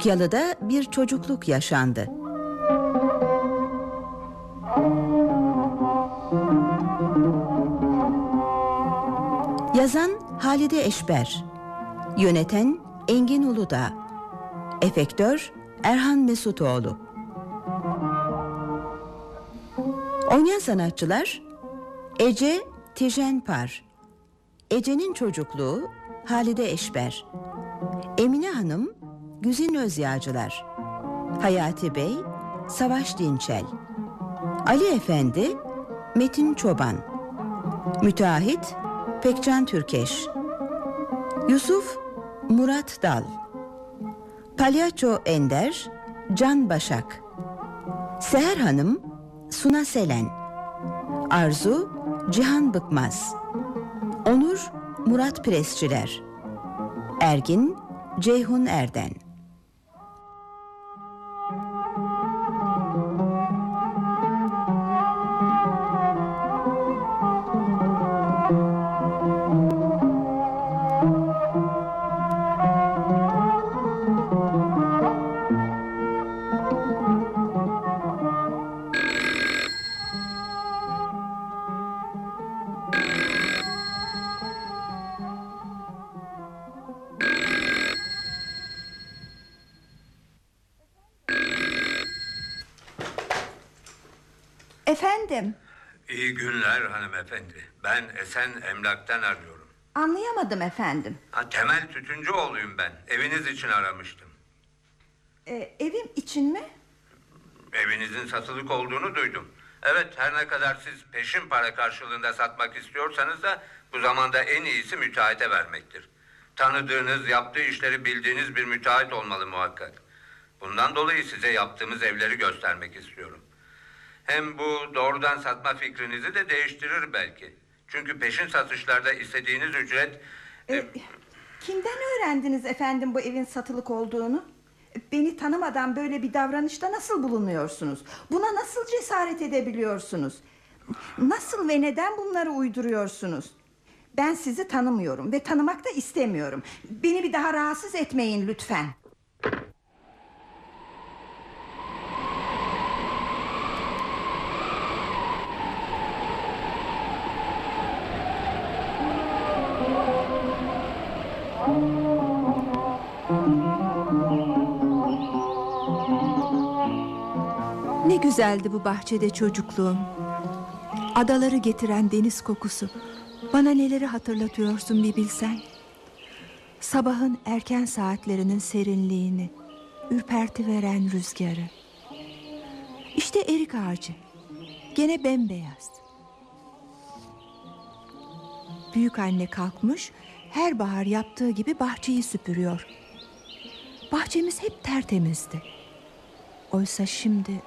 Küçük yalıda bir çocukluk yaşandı. Yazan Halide Eşber Yöneten Engin Uludağ Efektör Erhan Mesutoğlu Oynayan sanatçılar Ece Tijenpar Ece'nin çocukluğu Halide Eşber Emine Hanım Güzin Özyağcılar. Hayati Bey Savaş Dinçel. Ali Efendi Metin Çoban. Müteahhit Pekcan Türkeş. Yusuf Murat Dal. Palyaço Ender Can Başak. Seher Hanım Suna Selen. Arzu Cihan Bıkmaz. Onur Murat Presçiler. Ergin Ceyhun Erden Efendim, İyi günler hanımefendi. Ben Esen Emlak'tan arıyorum. anlayamadım efendim. Ha, Temel Tütüncüoğlu'yum ben. Eviniz için aramıştım. Ee, evim için mi? Evinizin satılık olduğunu duydum. Evet her ne kadar siz peşin para karşılığında satmak istiyorsanız da bu zamanda en iyisi müteahhite vermektir. Tanıdığınız, yaptığı işleri bildiğiniz bir müteahhit olmalı muhakkak. Bundan dolayı size yaptığımız evleri göstermek istiyorum. Hem bu doğrudan satma fikrinizi de değiştirir belki. Çünkü peşin satışlarda istediğiniz ücret... e, Ee, kimden öğrendiniz efendim bu evin satılık olduğunu? Beni tanımadan böyle bir davranışta nasıl bulunuyorsunuz? Buna nasıl cesaret edebiliyorsunuz? Nasıl ve neden bunları uyduruyorsunuz? Ben sizi tanımıyorum ve tanımak da istemiyorum. Beni bir daha rahatsız etmeyin lütfen. Güzeldi bu bahçede çocukluğum. Adaları getiren deniz kokusu. Bana neleri hatırlatıyorsun bir bilsen. Sabahın erken saatlerinin serinliğini, ürperti veren rüzgarı. İşte erik ağacı. Gene bembeyaz. Büyük anne kalkmış, her bahar yaptığı gibi bahçeyi süpürüyor. Bahçemiz hep tertemizdi. Oysa şimdi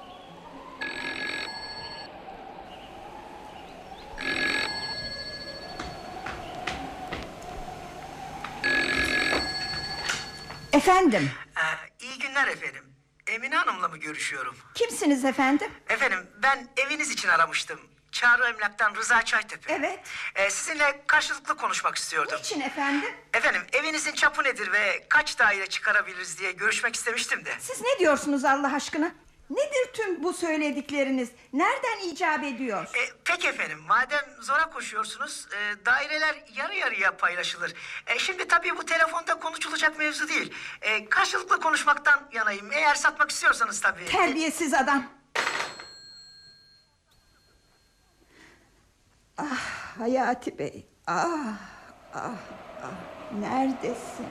Efendim, Ee, iyi günler efendim. Emine Hanım'la mı görüşüyorum? kimsiniz efendim? Efendim ben eviniz için aramıştım. Çağrı Emlak'tan Rıza Çaytepe. Evet. Ee, sizinle karşılıklı konuşmak istiyordum. Niçin efendim? Efendim evinizin çapı nedir ve kaç daire çıkarabiliriz diye görüşmek istemiştim de. Siz ne diyorsunuz Allah aşkına? Nedir tüm bu söyledikleriniz? Nereden icap ediyor? Ee, peki efendim madem zora koşuyorsunuz e, daireler yarı yarıya paylaşılır. E, şimdi tabii bu telefonda konuşulacak mevzu değil. E, karşılıklı konuşmaktan yanayım. Eğer satmak istiyorsanız tabii. Terbiyesiz adam. Ah Hayati Bey. Ah, ah, ah. Neredesin?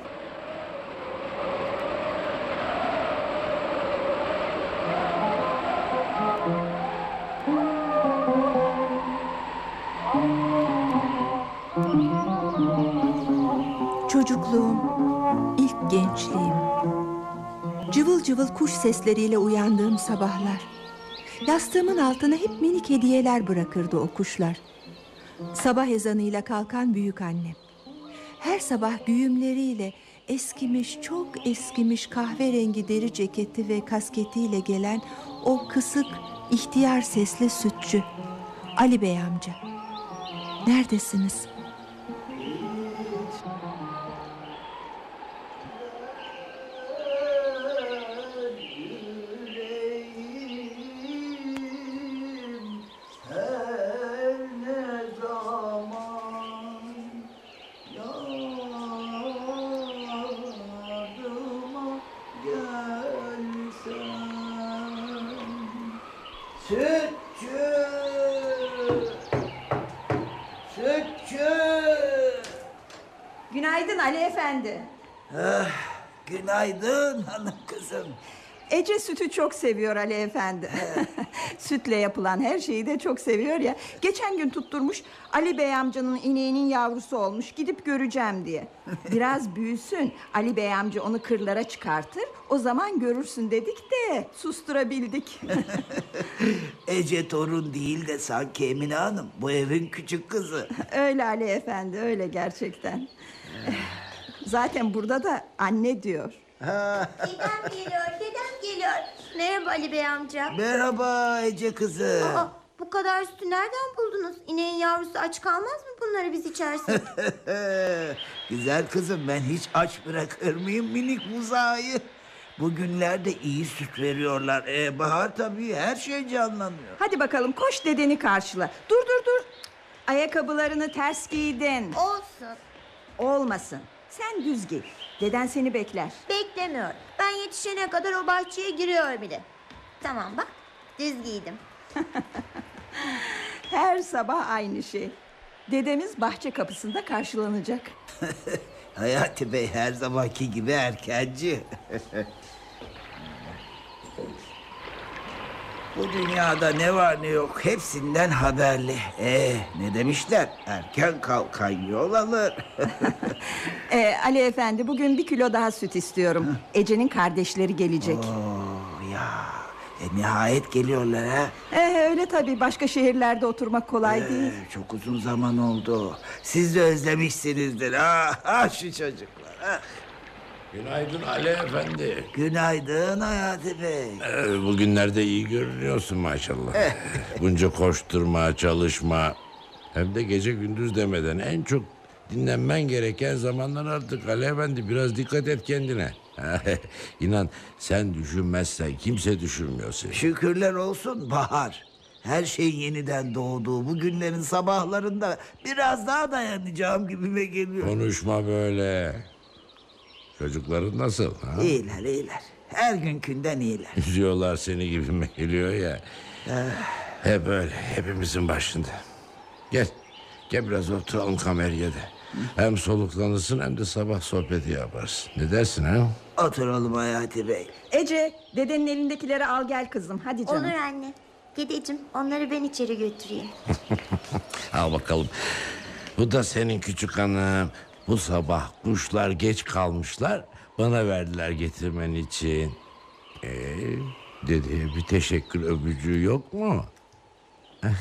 Çocukluğum, ilk gençliğim. Cıvıl cıvıl kuş sesleriyle uyandığım sabahlar. Yastığımın altına hep minik hediyeler bırakırdı o kuşlar. Sabah ezanıyla kalkan büyük annem. Her sabah güğümleriyle eskimiş, çok eskimiş kahverengi deri ceketi ve kasketiyle gelen o kısık, ihtiyar sesli sütçü. Ali Bey amca. Neredesiniz? Sütü çok seviyor Ali Efendi. Sütle yapılan her şeyi de çok seviyor ya. Geçen gün tutturmuş Ali Bey amcanın ineğinin yavrusu olmuş gidip göreceğim diye. Biraz büyüsün Ali Bey amca onu kırlara çıkartır. O zaman görürsün dedik de susturabildik. Ece torun değil de sanki Emine Hanım bu evin küçük kızı. öyle Ali Efendi öyle gerçekten. Zaten burada da anne diyor. Dedem geliyor. Merhaba Ali Bey amca. Merhaba Ece kızı. Aa, bu kadar sütü nereden buldunuz? İneğin yavrusu aç kalmaz mı bunları biz içersek? Güzel kızım ben hiç aç bırakır mıyım minik buzağıyı? Bugünlerde iyi süt veriyorlar. Ee, bahar tabii her şey canlanıyor. Hadi bakalım koş dedeni karşıla. Dur dur dur. Ayakkabılarını ters giydin. Olsun. Olmasın. Sen düz giy. Deden seni bekler. Beklemiyor. Ben yetişene kadar o bahçeye giriyor bile. Tamam bak. Düz giydim. Her sabah aynı şey. Dedemiz bahçe kapısında karşılanacak. Hayati Bey her zamanki gibi erkenci. Bu dünyada ne var ne yok hepsinden haberli. Ee, ne demişler? Erken kalkan yol alır. Ee, Ali Efendi bugün bir kilo daha süt istiyorum. Ece'nin kardeşleri gelecek. Oo, ya e, nihayet geliyorlar ha. Ee, öyle tabii başka şehirlerde oturmak kolay değil. Ee, çok uzun zaman oldu. Siz de özlemişsinizdir. Ha, ha şu çocuklar. Ha. Günaydın Ali Efendi. Günaydın Hayati Bey. Ee, bugünlerde iyi görünüyorsun maşallah. Bunca koşturma, çalışma. Hem de gece gündüz demeden en çok dinlenmen gereken zamanlar artık Ali Efendi. Biraz dikkat et kendine. İnan sen düşünmezsen kimse düşünmüyor seni. Şükürler olsun Bahar. Her şeyin yeniden doğduğu bu günlerin sabahlarında biraz daha dayanacağım gibime geliyor. Konuşma böyle. Çocukların nasıl? Ha? İyiler iyiler. Her günkünden iyiler. Üzüyorlar seni gibime geliyor ya. Hep öyle hepimizin başında. Gel. Gel biraz oturalım kameryada. Hem soluklanırsın hem de sabah sohbeti yaparsın. Ne dersin ha? Oturalım Hayati Bey. Ece dedenin elindekileri al gel kızım. Hadi canım. Olur anne. Dedeciğim onları ben içeri götüreyim. Al bakalım. Bu da senin küçük hanım. Bu sabah kuşlar geç kalmışlar. Bana verdiler getirmen için. Ee, dedeye bir teşekkür öpücüğü yok mu?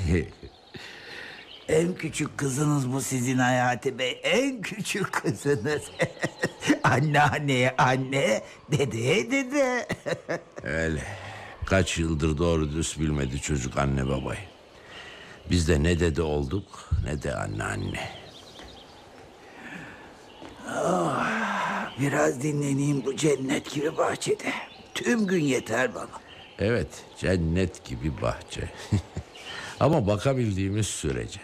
En küçük kızınız bu sizin Hayati Bey. En küçük kızınız. Anneanneye anne, dedeye dede. Öyle. Kaç yıldır doğru düz bilmedi çocuk anne babayı. Biz de ne dede olduk ne de anne anne. Biraz dinleneyim bu cennet gibi bahçede. Tüm gün yeter bana. Evet cennet gibi bahçe. Ama bakabildiğimiz sürece.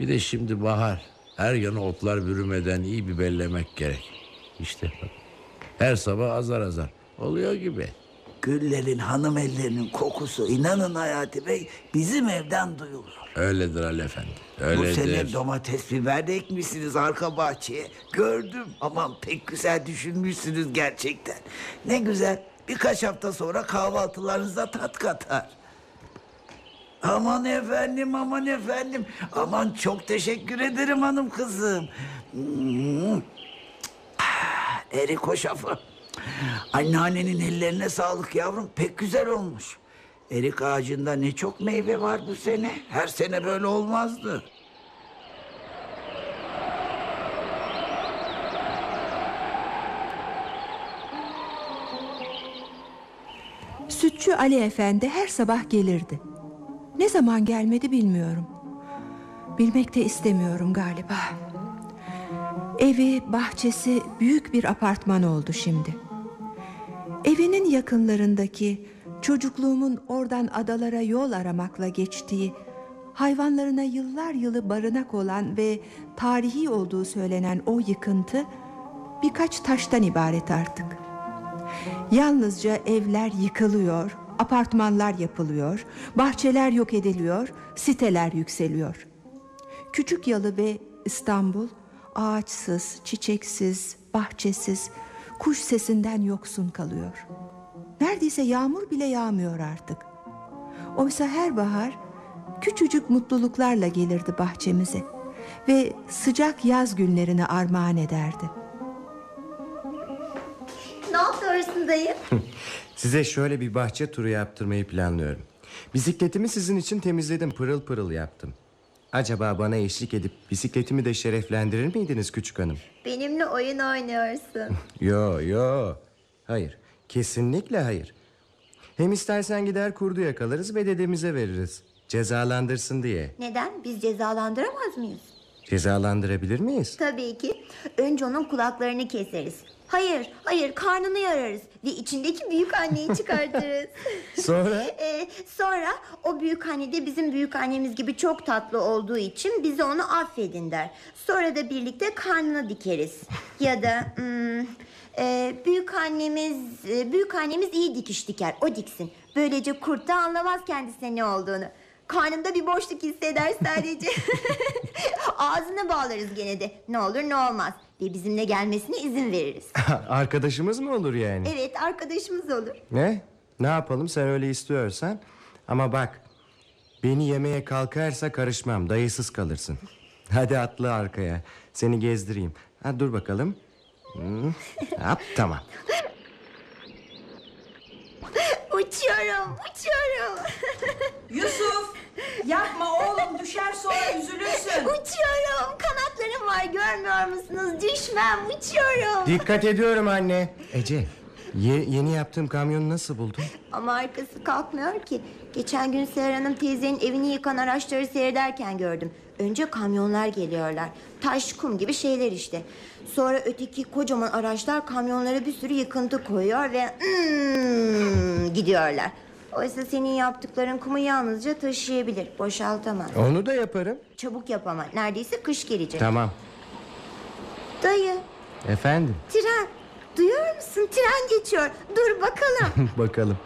Bir de şimdi bahar. Her yanı otlar bürümeden iyi bir bellemek gerek. İşte. Her sabah azar azar. Oluyor gibi. Güllerin, hanım ellerinin kokusu inanın Hayati Bey bizim evden duyulur. Öyledir Ali Efendi. Bu Öyledir. sene domates biber de ekmişsiniz arka bahçeye. Gördüm. Aman pek güzel düşünmüşsünüz gerçekten. Ne güzel. Birkaç hafta sonra kahvaltılarınıza tat katar. Aman efendim, aman efendim. Aman çok teşekkür ederim hanım kızım. Hmm. Ah, Erik hoşafı. Anneannenin ellerine sağlık yavrum. Pek güzel olmuş. Erik ağacında ne çok meyve var bu sene. Her sene böyle olmazdı. Sütçü Ali Efendi her sabah gelirdi. Ne zaman gelmedi bilmiyorum. Bilmek de istemiyorum galiba. Evi, bahçesi büyük bir apartman oldu şimdi. Evinin yakınlarındaki çocukluğumun oradan adalara yol aramakla geçtiği hayvanlarına yıllar yılı barınak olan ve tarihi olduğu söylenen o yıkıntı birkaç taştan ibaret artık. Yalnızca evler yıkılıyor, apartmanlar yapılıyor, bahçeler yok ediliyor, siteler yükseliyor. küçük yalı ve İstanbul ağaçsız, çiçeksiz, bahçesiz, kuş sesinden yoksun kalıyor. Neredeyse yağmur bile yağmıyor artık. Oysa her bahar küçücük mutluluklarla gelirdi bahçemize ve sıcak yaz günlerini armağan ederdi. Ne yapıyorsun dayı? Size şöyle bir bahçe turu yaptırmayı planlıyorum. Bisikletimi sizin için temizledim, pırıl pırıl yaptım. Acaba bana eşlik edip bisikletimi de şereflendirir miydiniz küçük hanım? Benimle oyun oynuyorsun. Yo yo. Hayır. Kesinlikle hayır. Hem istersen gider kurdu yakalarız ve dedemize veririz. Cezalandırsın diye. Neden? Biz cezalandıramaz mıyız? Cezalandırabilir miyiz? Tabii ki. Önce onun kulaklarını keseriz. Hayır, hayır karnını yararız ve içindeki büyük anneyi çıkartırız. Sonra? Ee, sonra o büyük anne de bizim büyük annemiz gibi çok tatlı olduğu için bize onu affedin der. Sonra da birlikte karnını dikeriz. Ya da hmm, e, büyük annemiz e, büyük annemiz iyi dikiş diker. O diksin. Böylece kurt da anlamaz kendisine ne olduğunu. Karnında bir boşluk hisseder sadece. Ağzını bağlarız gene de. Ne olur ne olmaz. Ve bizimle gelmesine izin veririz. Arkadaşımız mı olur yani? Evet arkadaşımız olur. Ne? Ne yapalım sen öyle istiyorsan. Ama bak beni yemeye kalkarsa karışmam dayısız kalırsın. Hadi atla arkaya seni gezdireyim. Ha, dur bakalım. Hmm. Hop, tamam. Uçuyorum, uçuyorum. Yusuf yapma oğlum düşer sonra üzülürsün. uçuyorum. Kanatlarım var görmüyor musunuz? Düşmem, uçuyorum. Dikkat ediyorum anne. Ece ye- yeni yaptığım kamyonu nasıl buldun? Ama arkası kalkmıyor ki. Geçen gün Seher Hanım teyzenin evini yıkan araçları seyrederken gördüm. Önce kamyonlar geliyorlar. Taş, kum gibi şeyler işte. Sonra öteki kocaman araçlar kamyonlara bir sürü yıkıntı koyuyor ve hmm, gidiyorlar. Oysa senin yaptıkların kumu yalnızca taşıyabilir, boşaltamaz. Onu da yaparım. Çabuk yap ama. Neredeyse kış gelecek. Tamam. Dayı, Efendim tren. Duyuyor musun? Tren geçiyor. Dur bakalım. bakalım.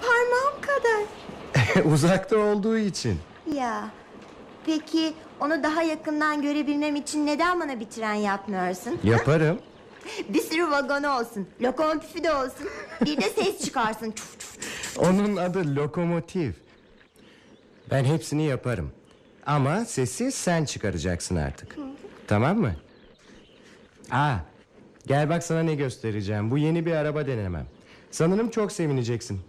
Parmağım kadar. Uzakta olduğu için. Ya. Peki onu daha yakından görebilmem için neden bana bir tren yapmıyorsun? Yaparım. Bir sürü vagonu olsun. Lokomotifi de olsun. Bir de ses çıkarsın. Çuf çuf çuf. Onun adı lokomotif. Ben hepsini yaparım. Ama sesi sen çıkaracaksın artık. Tamam mı? Aa, gel bak sana ne göstereceğim. Bu yeni bir araba denemem. Sanırım çok sevineceksin.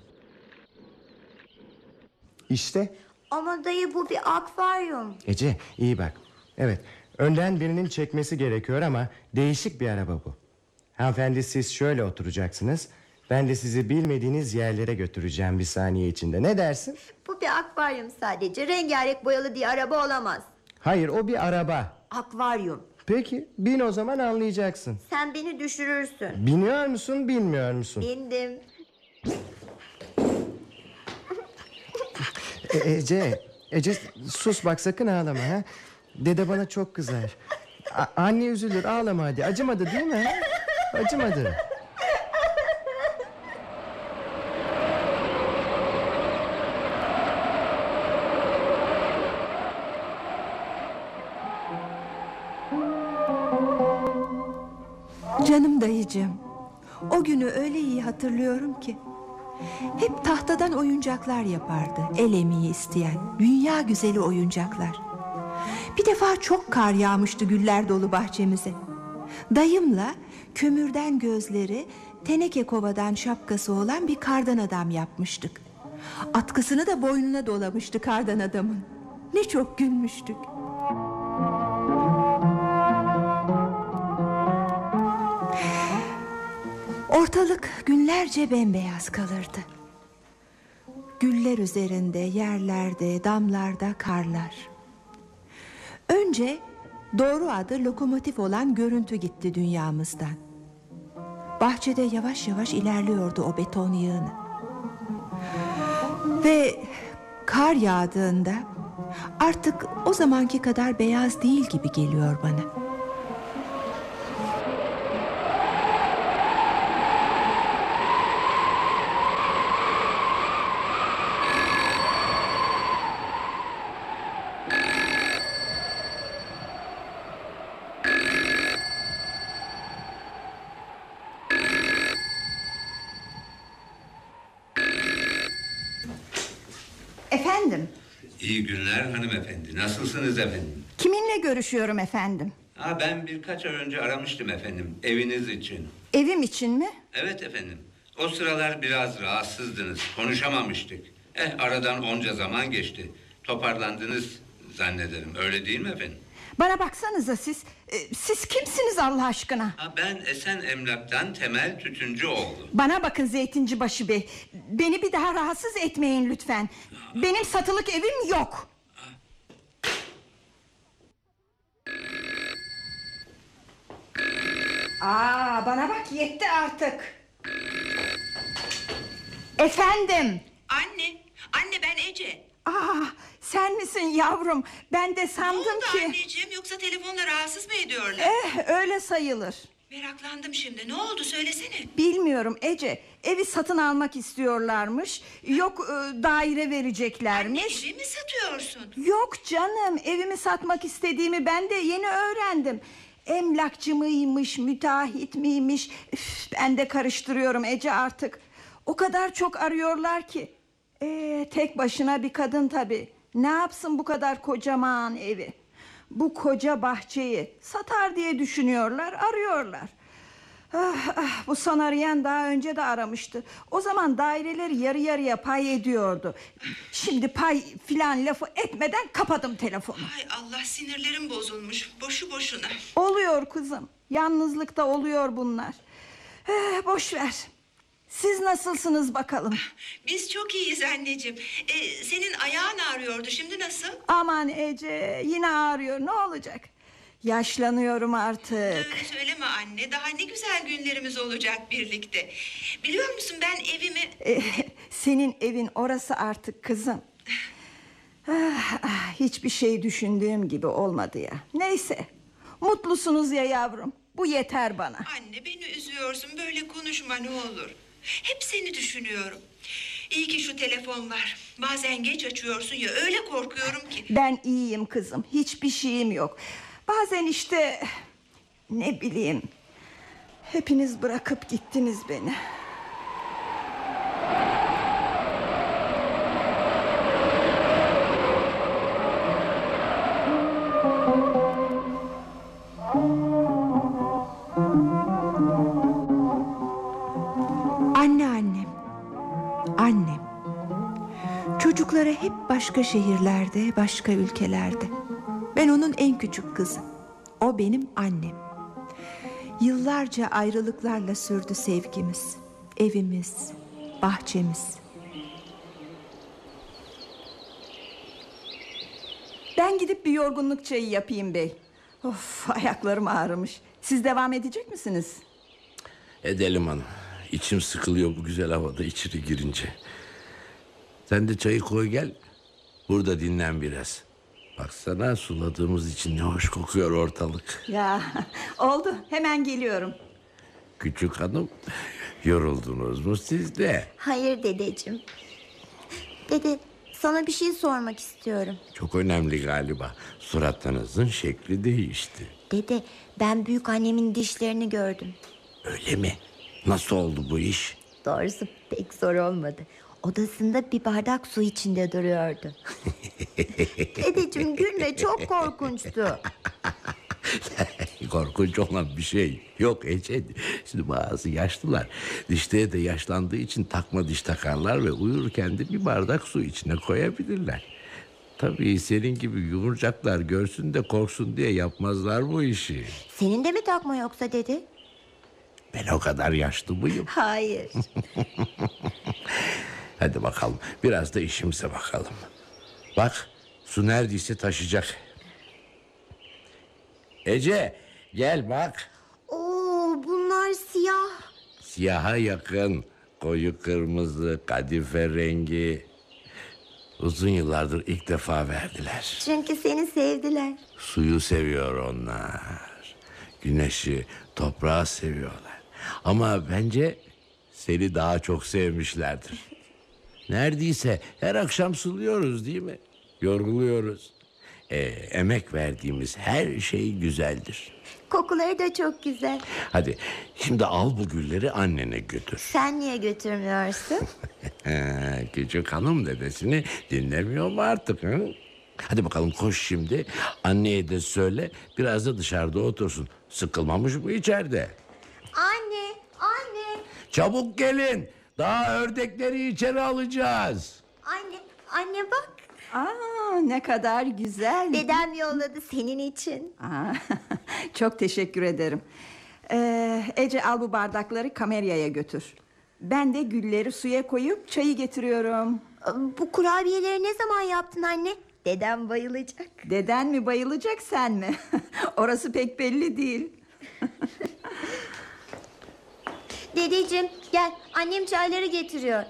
İşte Ama dayı bu bir akvaryum. Ece iyi bak. Evet önden birinin çekmesi gerekiyor ama değişik bir araba bu. Hanımefendi siz şöyle oturacaksınız. Ben de sizi bilmediğiniz yerlere götüreceğim bir saniye içinde. Ne dersin? Bu bir akvaryum sadece. Rengarenk boyalı diye araba olamaz. Hayır o bir araba. Akvaryum. Peki bin o zaman anlayacaksın. Sen beni düşürürsün. Biniyor musun bilmiyor musun? Bindim. E, Ece, Ece sus bak sakın ağlama ha. Dede bana çok kızar. A- anne üzülür ağlama hadi. Acımadı değil mi? Acımadı. Canım dayıcığım. O günü öyle iyi hatırlıyorum ki. Hep tahtadan oyuncaklar yapardı. El emeği isteyen, dünya güzeli oyuncaklar. Bir defa çok kar yağmıştı güller dolu bahçemize. Dayımla kömürden gözleri, teneke kovadan şapkası olan bir kardan adam yapmıştık. Atkısını da boynuna dolamıştı kardan adamın. Ne çok gülmüştük. Ortalık günlerce bembeyaz kalırdı. Güller üzerinde, yerlerde, damlarda karlar. Önce doğru adı lokomotif olan görüntü gitti dünyamızdan. Bahçede yavaş yavaş ilerliyordu o beton yığını. Ve kar yağdığında artık o zamanki kadar beyaz değil gibi geliyor bana. Efendim, İyi günler hanımefendi. Nasılsınız efendim? kiminle görüşüyorum efendim? Ha, ben birkaç ay önce aramıştım efendim eviniz için. Evim için mi? Evet efendim. O sıralar biraz rahatsızdınız. Konuşamamıştık. Eh aradan onca zaman geçti. Toparlandınız zannederim. Öyle değil mi efendim? Bana baksanıza siz. e, Siz kimsiniz Allah aşkına? Ha, ben Esen Emlak'tan Temel Tütüncü oldu. Bana bakın Zeytinci Başı Bey. Beni bir daha rahatsız etmeyin lütfen. Benim satılık evim yok. Aa, bana bak yetti artık. Efendim. Anne, anne ben Ece. Aa, sen misin yavrum? Ben de Ne sandım oldu ki. anneciğim yoksa telefonla rahatsız mı ediyorlar? Eh, öyle sayılır. Meraklandım şimdi. Ne oldu söylesene. Bilmiyorum Ece. Evi satın almak istiyorlarmış. Yok e, daire Anne vereceklermiş. evi mi satıyorsun? Yok canım evimi satmak istediğimi ben de yeni öğrendim. Emlakçı mıymış, müteahhit miymiş? Üf, ben de karıştırıyorum Ece artık. O kadar çok arıyorlar ki. Ee, tek başına bir kadın tabii. Ne yapsın bu kadar kocaman evi? Bu koca bahçeyi satar diye düşünüyorlar, arıyorlar. Ah, ah, bu son arayan daha önce de aramıştı. O zaman daireleri yarı yarıya pay ediyordu. Şimdi pay filan lafı etmeden kapadım telefonu. Ay Allah sinirlerim bozulmuş. Boşu boşuna. Oluyor kızım. Yalnızlıkta oluyor bunlar. Eh, boş ver. Siz nasılsınız bakalım? Biz çok iyiyiz anneciğim. Ee, senin ayağın ağrıyordu. Şimdi nasıl? Aman Ece yine ağrıyor ne olacak? Yaşlanıyorum artık. Öyle söyleme anne. Daha ne güzel günlerimiz olacak birlikte. Biliyor musun ben evimi... Eh, senin evin orası artık kızım. Ah, ah, hiçbir şey düşündüğüm gibi olmadı ya. Neyse. Mutlusunuz ya yavrum. Bu yeter bana. Anne beni üzüyorsun. Böyle konuşma ne olur. Hep seni düşünüyorum. İyi ki şu telefon var. Bazen geç açıyorsun ya öyle korkuyorum ki. Ben iyiyim kızım. Hiçbir şeyim yok. Bazen işte ne bileyim. Hepiniz bırakıp gittiniz beni. Anne annem. Çocukları hep başka şehirlerde, başka ülkelerde. Ben onun en küçük kızı. O benim annem. Yıllarca ayrılıklarla sürdü sevgimiz. Evimiz, bahçemiz. Ben gidip bir yorgunluk çayı yapayım bey. Of ayaklarım ağrımış. Siz devam edecek misiniz? Edelim hanım. İçim sıkılıyor bu güzel havada içeri girince. Sen de çayı koy gel. Burada dinlen biraz. Baksana suladığımız için ne hoş kokuyor ortalık. Ya oldu hemen geliyorum. Küçük hanım yoruldunuz mu siz de? Hayır dedeciğim. Dede sana bir şey sormak istiyorum. Çok önemli galiba. Suratınızın şekli değişti. Dede ben büyük annemin dişlerini gördüm. Öyle mi? Nasıl oldu bu iş? Doğrusu pek zor olmadı. Odasında bir bardak su içinde duruyordu. Dedeciğim gülme çok korkunçtu. Korkunç olan bir şey yok Ece. Şimdi bazı yaşlılar dişleri de yaşlandığı için takma diş takarlar ve uyurken de bir bardak su içine koyabilirler. Tabii senin gibi yumurcaklar görsün de korksun diye yapmazlar bu işi. Senin de mi takma yoksa dede? Ben o kadar yaşlı mıyım? Hayır. Hadi bakalım biraz da işimize bakalım. Bak su neredeyse taşacak. Ece gel bak. Oo bunlar siyah. Siyaha yakın, koyu kırmızı, kadife rengi. Uzun yıllardır ilk defa verdiler. Çünkü seni sevdiler. Suyu seviyor onlar. Güneşi, toprağı seviyorlar. Ama bence seni daha çok sevmişlerdir. Neredeyse her akşam suluyoruz değil mi? Yorguluyoruz. e, emek verdiğimiz her şey güzeldir. Kokuları da çok güzel. Hadi şimdi al bu gülleri annene götür. Sen niye götürmüyorsun? Küçük hanım dedesini dinlemiyor mu artık? Hı? Hadi bakalım koş şimdi. Anneye de söyle biraz da dışarıda otursun. Sıkılmamış mı içeride? anne, anne, Çabuk gelin. Daha ördekleri içeri alacağız. anne, anne bak. Aa, ne kadar güzel. Dedem yolladı senin için. Aa, çok teşekkür ederim. Ee, Ece al bu bardakları kameryaya götür. Ben de gülleri suya koyup çayı getiriyorum. Bu kurabiyeleri ne zaman yaptın anne? Dedem bayılacak. Deden mi bayılacak sen mi? Orası pek belli değil. Dedeciğim gel annem çayları getiriyor.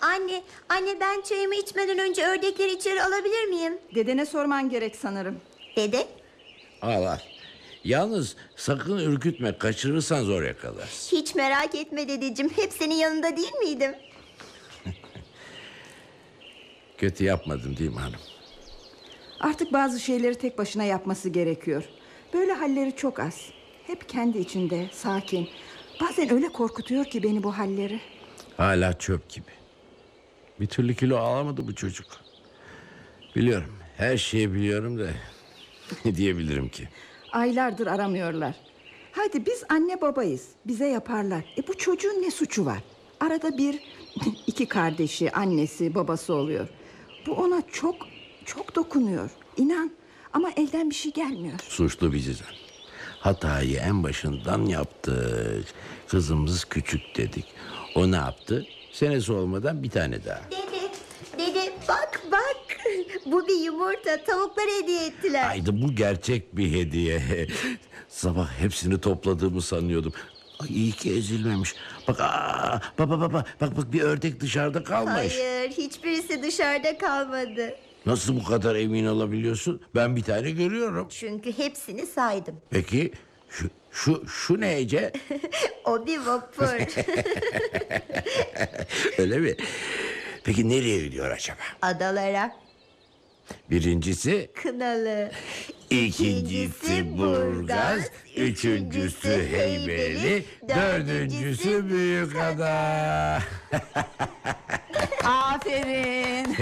Anne, anne ben çayımı içmeden önce ördekleri içeri alabilir miyim? Dedene sorman gerek sanırım. Dede, Al al. Yalnız sakın ürkütme. Kaçırırsan zor yakalarsın. hiç merak etme dedeciğim. Hep senin yanında değil miydim? Kötü yapmadım değil mi hanım? Artık bazı şeyleri tek başına yapması gerekiyor. Böyle halleri çok az. Hep kendi içinde, sakin. Bazen öyle korkutuyor ki beni bu halleri. Hala çöp gibi. Bir türlü kilo alamadı bu çocuk. Biliyorum. Her şeyi biliyorum da ne diyebilirim ki? Aylardır aramıyorlar. Hadi biz anne babayız. Bize yaparlar. E bu çocuğun ne suçu var? Arada bir iki kardeşi, annesi, babası oluyor. Bu ona çok çok dokunuyor. İnan. Ama elden bir şey gelmiyor. Suçlu biziz. Hatayı en başından yaptık. Kızımız küçük dedik. O ne yaptı? Senesi olmadan bir tane daha. Dede, dede bak bak. Bu bir yumurta. Tavuklara hediye ettiler. Haydi bu gerçek bir hediye. Sabah hepsini topladığımı sanıyordum. Ay iyi ki ezilmemiş. Bak aa, bak bak bak bak bak bir ördek dışarıda kalmış. Hayır, hiçbirisi dışarıda kalmadı. Nasıl bu kadar emin olabiliyorsun? Ben bir tane görüyorum. Çünkü hepsini saydım. Peki şu şu şu ne Ece? O bir vapur. Öyle mi? Peki nereye gidiyor acaba? Adalara, Birincisi, Kınalı. ikincisi Burgaz, üçüncüsü Heybeli, dördüncüsü Büyükada. Aferin.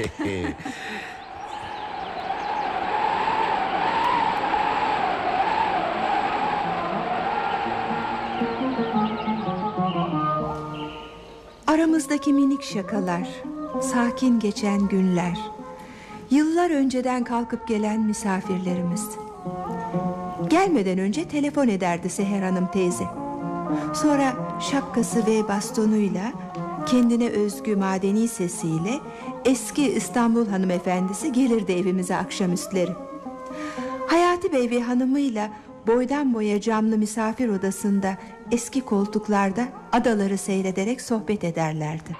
Aramızdaki minik şakalar, sakin geçen günler, yıllar önceden kalkıp gelen misafirlerimiz. Gelmeden önce telefon ederdi Seher Hanım teyze. Sonra şapkası ve bastonuyla, kendine özgü madeni sesiyle eski İstanbul hanımefendisi gelirdi evimize akşamüstleri. Hayati Bey ve hanımıyla boydan boya camlı misafir odasında eski koltuklarda adaları seyrederek sohbet ederlerdi.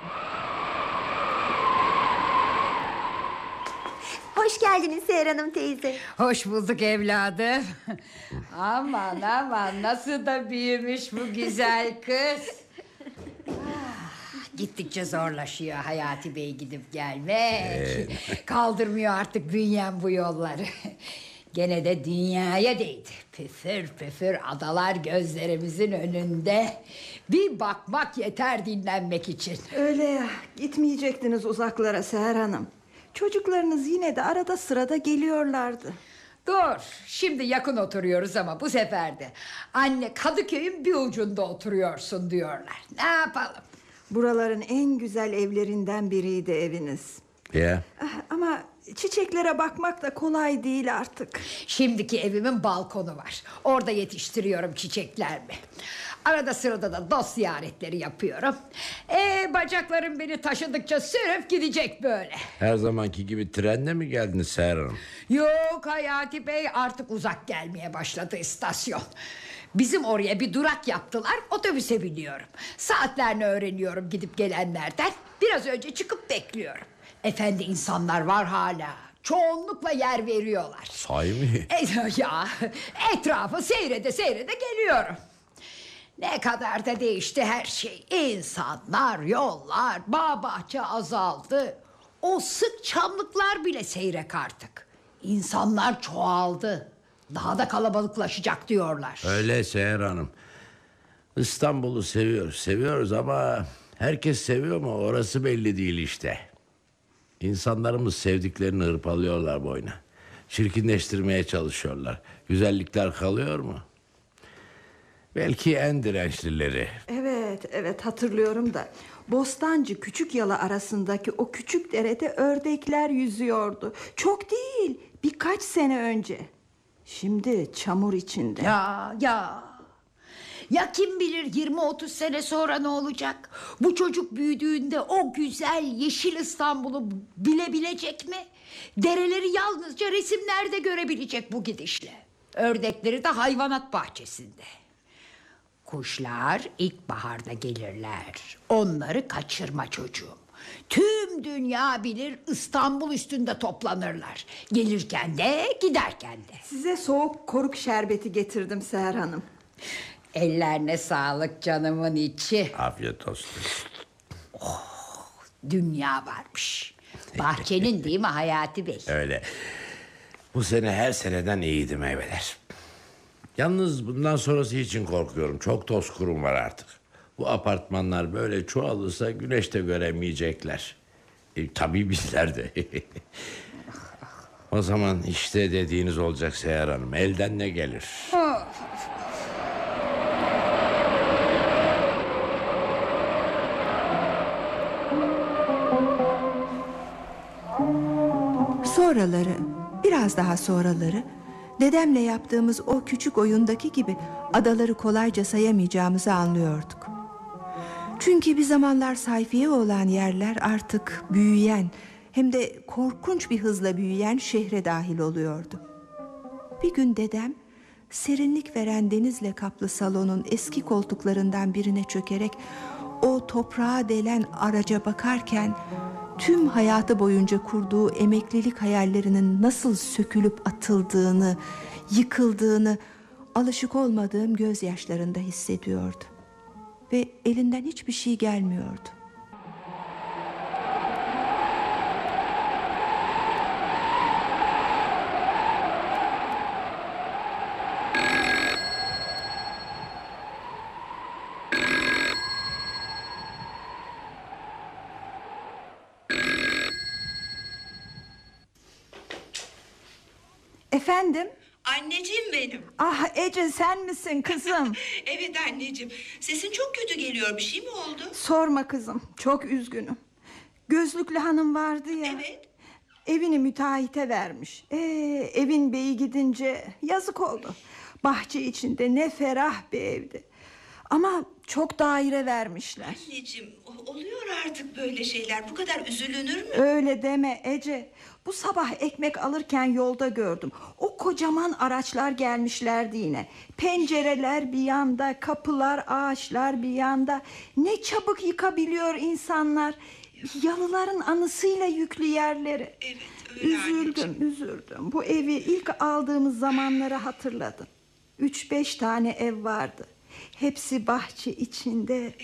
Hoş geldiniz Seher Hanım teyze. Hoş bulduk evladım. aman aman nasıl da büyümüş bu güzel kız. Ah, Gittikçe zorlaşıyor Hayati Bey gidip gelmek. Kaldırmıyor artık bünyem bu yolları. Gene de dünyaya değdi. Püfür püfür adalar gözlerimizin önünde. Bir bakmak yeter dinlenmek için. Öyle ya. Gitmeyecektiniz uzaklara Seher Hanım. Çocuklarınız yine de arada sırada geliyorlardı. Dur, şimdi yakın oturuyoruz ama bu sefer de anne Kadıköy'ün bir ucunda oturuyorsun diyorlar. Ne yapalım? Buraların en güzel evlerinden biriydi eviniz. Ya Ah, Ama çiçeklere bakmak da kolay değil artık. Şimdiki evimin balkonu var. Orada yetiştiriyorum çiçeklerimi. Arada sırada da dost ziyaretleri yapıyorum. Ee, bacaklarım beni taşıdıkça sürüp gidecek böyle. her zamanki gibi trenle mi geldiniz Seher Hanım? Yok Hayati Bey artık uzak gelmeye başladı istasyon. Bizim oraya bir durak yaptılar otobüse biniyorum. Saatlerini öğreniyorum gidip gelenlerden. Biraz önce çıkıp bekliyorum. Efendi insanlar var hala. Çoğunlukla yer veriyorlar. Sahi mi? E, ya etrafı seyrede seyrede geliyorum. Ne kadar da değişti her şey. İnsanlar, yollar, bağ bahçe azaldı. O sık çamlıklar bile seyrek artık. İnsanlar çoğaldı. Daha da kalabalıklaşacak diyorlar. Öyle Seher Hanım. İstanbul'u seviyoruz, seviyoruz ama herkes seviyor mu orası belli değil işte. İnsanlarımız sevdiklerini hırpalıyorlar boyuna. Çirkinleştirmeye çalışıyorlar. Güzellikler kalıyor mu? Belki en dirençlileri. Evet, evet hatırlıyorum da. Bostancı Küçük Yalı arasındaki o küçük derede ördekler yüzüyordu. Çok değil, birkaç sene önce. Şimdi çamur içinde. Ya ya. Ya kim bilir 20-30 sene sonra ne olacak? Bu çocuk büyüdüğünde o güzel yeşil İstanbul'u bilebilecek mi? Dereleri yalnızca resimlerde görebilecek bu gidişle. Ördekleri de hayvanat bahçesinde. Kuşlar ilkbaharda gelirler. Onları kaçırma çocuğum. Tüm dünya bilir İstanbul üstünde toplanırlar. Gelirken de giderken de. Size soğuk koruk şerbeti getirdim Seher Hanım. Ellerine sağlık canımın içi. Afiyet olsun. Dünya varmış. Bahçenin değil mi Hayati Bey? Öyle. Bu sene her seneden iyiydi meyveler. Yalnız bundan sonrası için korkuyorum. Çok toz kurum var artık. Bu apartmanlar böyle çoğalırsa güneş de göremeyecekler. E, tabii bizler de. o zaman işte dediğiniz olacak Seher Hanım. Elden ne gelir? Sonraları, biraz daha sonraları dedemle yaptığımız o küçük oyundaki gibi adaları kolayca sayamayacağımızı anlıyorduk. Çünkü bir zamanlar sayfiye olan yerler artık büyüyen hem de korkunç bir hızla büyüyen şehre dahil oluyordu. Bir gün dedem serinlik veren denizle kaplı salonun eski koltuklarından birine çökerek o toprağa delen araca bakarken tüm hayatı boyunca kurduğu emeklilik hayallerinin nasıl sökülüp atıldığını, yıkıldığını alışık olmadığım gözyaşlarında hissediyordu. Ve elinden hiçbir şey gelmiyordu. Efendim? Anneciğim benim. Ah Ece sen misin kızım? Evet anneciğim. Sesin çok kötü geliyor. Bir şey mi oldu? Sorma kızım, çok üzgünüm. Gözlüklü hanım vardı ya. Evet. Evini müteahhite vermiş. Ee, evin beyi gidince yazık oldu. Bahçe içinde ne ferah bir evdi. Ama çok daire vermişler. Anneciğim oluyor artık böyle şeyler. Bu kadar üzülünür mü? Öyle deme Ece. Bu sabah ekmek alırken yolda gördüm. O kocaman araçlar gelmişlerdi yine. Pencereler bir yanda, kapılar, ağaçlar bir yanda. Ne çabuk yıkabiliyor insanlar. Yalıların anısıyla yüklü yerleri. Evet öyle Üzüldüm, üzüldüm. Bu evi ilk aldığımız zamanları hatırladım. Üç beş tane ev vardı. Hepsi bahçe içinde.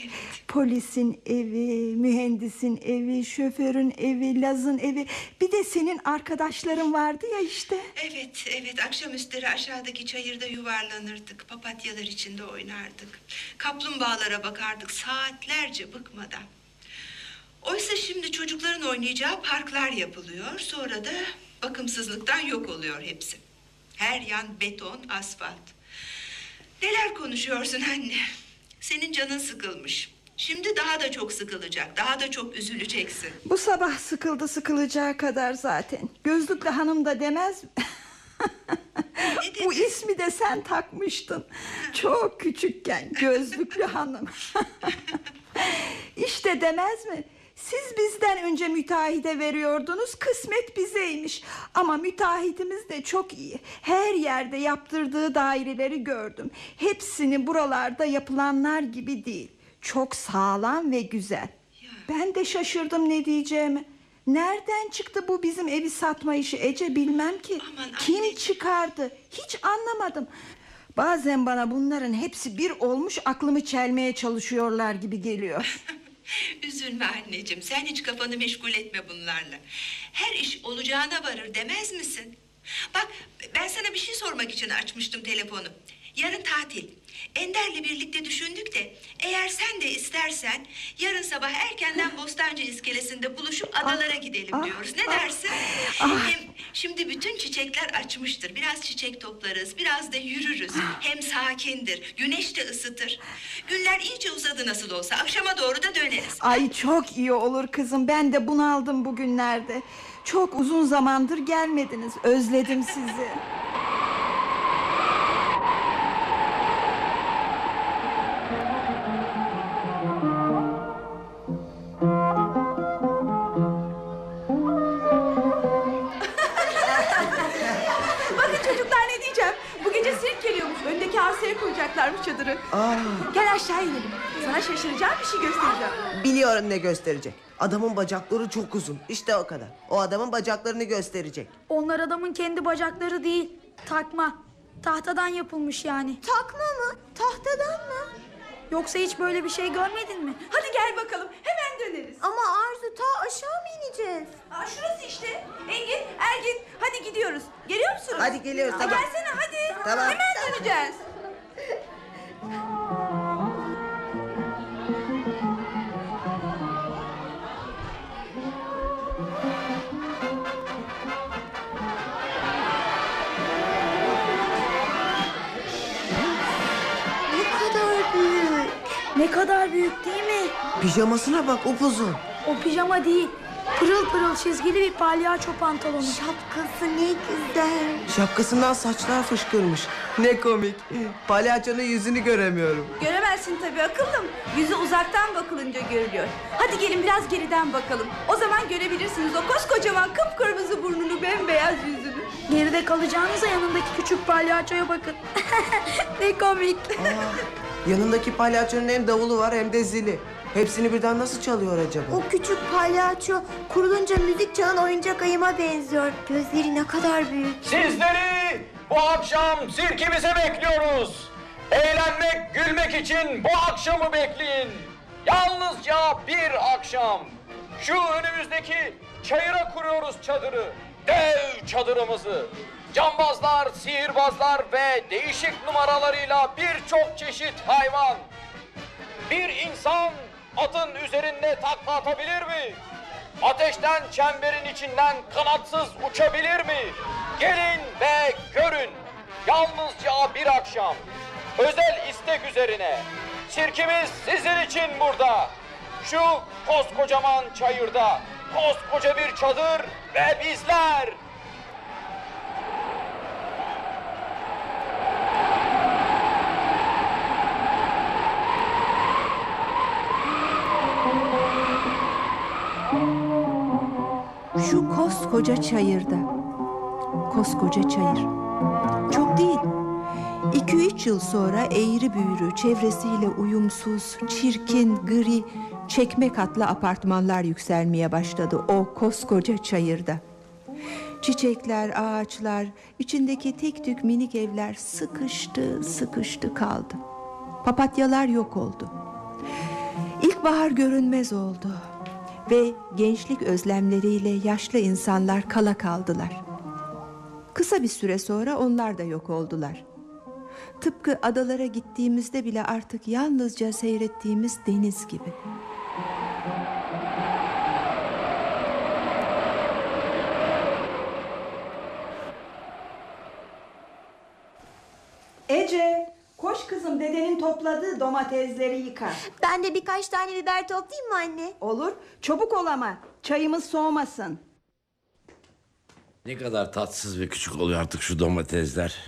Polisin evi, mühendisin evi, şoförün evi, Laz'ın evi. Bir de senin arkadaşların vardı ya işte. Evet, evet. Akşamüstleri aşağıdaki çayırda yuvarlanırdık. Papatyalar içinde oynardık. Kaplumbağalara bakardık saatlerce bıkmadan. Oysa şimdi çocukların oynayacağı parklar yapılıyor. Sonra da bakımsızlıktan yok oluyor hepsi. Her yan beton, asfalt. Neler konuşuyorsun anne? Senin canın sıkılmış. Şimdi daha da çok sıkılacak. Daha da çok üzüleceksin. Bu sabah sıkıldı sıkılacağı kadar zaten. Gözlüklü hanım da demez mi? Bu ismi de sen takmıştın. Çok küçükken gözlüklü hanım. işte demez mi? Siz bizden önce müteahhide veriyordunuz. Kısmet bizeymiş. Ama müteahhitimiz de çok iyi. Her yerde yaptırdığı daireleri gördüm. Hepsini buralarda yapılanlar gibi değil. Çok sağlam ve güzel. Ben de şaşırdım ne diyeceğimi. Nereden çıktı bu bizim evi satma işi Ece bilmem ki. Aman Kim anneciğim. çıkardı? Hiç anlamadım. Bazen bana bunların hepsi bir olmuş aklımı çelmeye çalışıyorlar gibi geliyor. Üzülme anneciğim. Sen hiç kafanı meşgul etme bunlarla. Her iş olacağına varır demez misin? Bak ben sana bir şey sormak için açmıştım telefonu. Yarın tatil. Ender'le birlikte düşündük de eğer sen de istersen yarın sabah erkenden Bostancı iskelesinde buluşup adalara gidelim diyoruz. Ne dersin? Hem şimdi bütün çiçekler açmıştır. Biraz çiçek toplarız, biraz da yürürüz. Hem sakindir, güneş de ısıtır. Günler iyice uzadı nasıl olsa. Akşama doğru da döneriz. Ay çok iyi olur kızım. Ben de bunaldım bugünlerde. Çok uzun zamandır gelmediniz. Özledim sizi. Aşağı inelim. Sana şaşıracağım bir şey göstereceğim. Biliyorum ne gösterecek. Adamın bacakları çok uzun. İşte o kadar. O adamın bacaklarını gösterecek. Onlar adamın kendi bacakları değil. Takma. Tahtadan yapılmış yani. Takma mı? Tahtadan mı? Yoksa hiç böyle bir şey görmedin mi? Hadi gel bakalım. Hemen döneriz. Ama Arzu ta aşağı mı ineceğiz? Aa, şurası işte. Engin, Ergin hadi gidiyoruz. Geliyor musunuz? Hadi geliyoruz, Aa, tamam. Gelsene hadi. Tamam. Hemen döneceğiz. Ne kadar büyük değil mi? Pijamasına bak upuzun. O pijama değil. Pırıl pırıl çizgili bir palyaço pantolonu. Şapkası ne güzel. Şapkasından saçlar fışkırmış. Ne komik. Palyaçonun yüzünü göremiyorum. Göremezsin tabii akıllım. Yüzü uzaktan bakılınca görülüyor. Hadi gelin biraz geriden bakalım. O zaman görebilirsiniz o koskocaman kıpkırmızı burnunu bembeyaz yüzünü. Geride kalacağınıza yanındaki küçük palyaçoya bakın. ne komik. Yanındaki palyaçonun hem davulu var hem de zili. Hepsini birden nasıl çalıyor acaba? O küçük palyaço kurulunca müzik çalan oyuncak ayıma benziyor. Gözleri ne kadar büyük. Sizleri bu akşam sirkimize bekliyoruz. Eğlenmek, gülmek için bu akşamı bekleyin. Yalnızca bir akşam. Şu önümüzdeki çayıra kuruyoruz çadırı. Dev çadırımızı. Cambazlar, sihirbazlar ve değişik numaralarıyla birçok çeşit hayvan. Bir insan atın üzerinde takla atabilir mi? Ateşten çemberin içinden kanatsız uçabilir mi? Gelin ve görün. Yalnızca bir akşam. Özel istek üzerine. Sirkimiz sizin için burada. Şu koskocaman çayırda. Koskoca bir çadır ve bizler. Şu koskoca çayırda. Koskoca çayır. Çok değil. İki üç yıl sonra eğri büğrü, çevresiyle uyumsuz, çirkin, gri, çekme katlı apartmanlar yükselmeye başladı o koskoca çayırda. Çiçekler, ağaçlar, içindeki tek tük minik evler sıkıştı, sıkıştı kaldı. Papatyalar yok oldu. İlkbahar görünmez oldu ve gençlik özlemleriyle yaşlı insanlar kala kaldılar. Kısa bir süre sonra onlar da yok oldular. Tıpkı adalara gittiğimizde bile artık yalnızca seyrettiğimiz deniz gibi. Ece, koş kızım dedenin topladığı domatesleri yıka. Ben de birkaç tane biber toplayayım mı anne? Olur, çabuk ol ama. Çayımız soğumasın. Ne kadar tatsız ve küçük oluyor artık şu domatesler.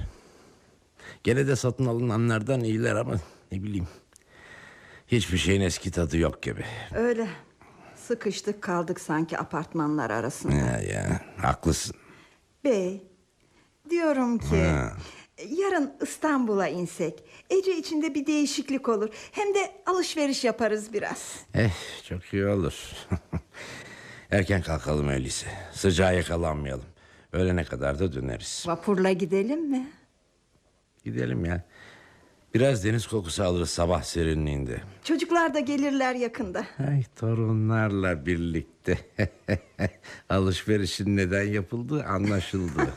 Gene de satın alınanlardan iyiler ama ne bileyim. Hiçbir şeyin eski tadı yok gibi. Öyle. Sıkıştık kaldık sanki apartmanlar arasında. Ya ya haklısın. Bey, diyorum ki... Ha. Yarın İstanbul'a insek. Ece içinde bir değişiklik olur. Hem de alışveriş yaparız biraz. Eh çok iyi olur. Erken kalkalım öyleyse. Sıcağa yakalanmayalım. Öğlene kadar da döneriz. Vapurla gidelim mi? Gidelim ya. Biraz deniz kokusu alırız sabah serinliğinde. Çocuklar da gelirler yakında. Ay torunlarla birlikte. Alışverişin neden yapıldığı anlaşıldı.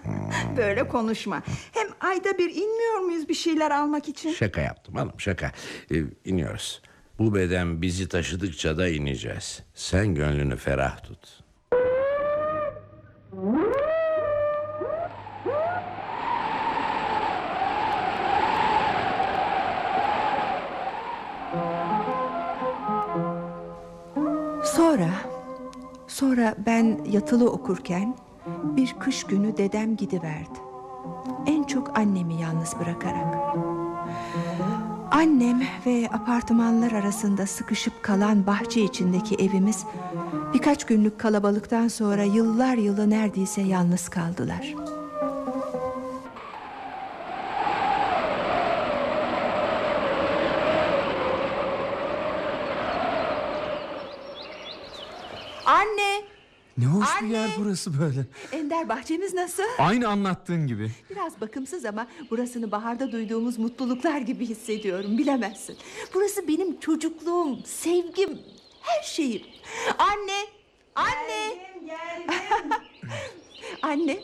Böyle konuşma. Hem ayda bir inmiyor muyuz bir şeyler almak için? şaka yaptım hanım şaka. Ee, iniyoruz. Bu beden bizi taşıdıkça da ineceğiz. Sen gönlünü ferah tut. Sonra, sonra ben yatılı okurken bir kış günü dedem gidiverdi. En çok annemi yalnız bırakarak. Annem ve apartmanlar arasında sıkışıp kalan bahçe içindeki evimiz birkaç günlük kalabalıktan sonra yıllar yılı neredeyse yalnız kaldılar. Yer burası böyle. Ender bahçemiz nasıl? Aynı anlattığın gibi. Biraz bakımsız ama burasını baharda duyduğumuz mutluluklar gibi hissediyorum bilemezsin. Burası benim çocukluğum, sevgim, her şeyim. Anne, anne. anne.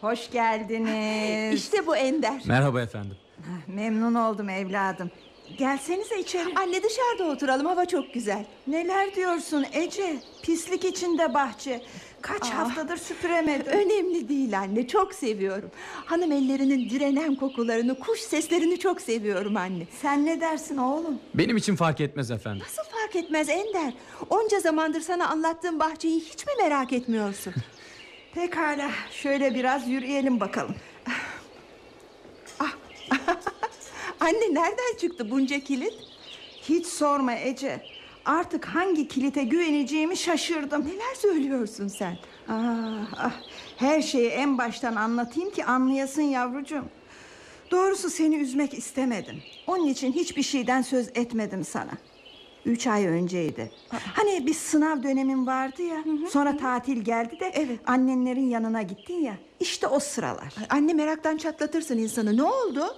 Hoş geldiniz. İşte bu Ender. Merhaba efendim. Memnun oldum evladım. Gelsenize içeri. Anne dışarıda oturalım hava çok güzel. Neler diyorsun Ece? Pislik içinde bahçe. Kaç Aa. haftadır süpüremedim. Önemli değil anne çok seviyorum. Hanım ellerinin direnen kokularını, kuş seslerini çok seviyorum anne. Sen ne dersin oğlum? Benim için fark etmez efendim. Nasıl fark etmez Ender? Onca zamandır sana anlattığım bahçeyi hiç mi merak etmiyorsun? Pekala şöyle biraz yürüyelim bakalım. Anne nereden çıktı bunca kilit? Hiç sorma Ece. Artık hangi kilite güveneceğimi şaşırdım. Neler söylüyorsun sen? Ah, ah. Her şeyi en baştan anlatayım ki anlayasın yavrucuğum. Doğrusu seni üzmek istemedim. Onun için hiçbir şeyden söz etmedim sana. Üç ay önceydi. Hani bir sınav dönemin vardı ya. Sonra tatil geldi de annenlerin yanına gittin ya. İşte o sıralar. Anne meraktan çatlatırsın insanı. Ne oldu?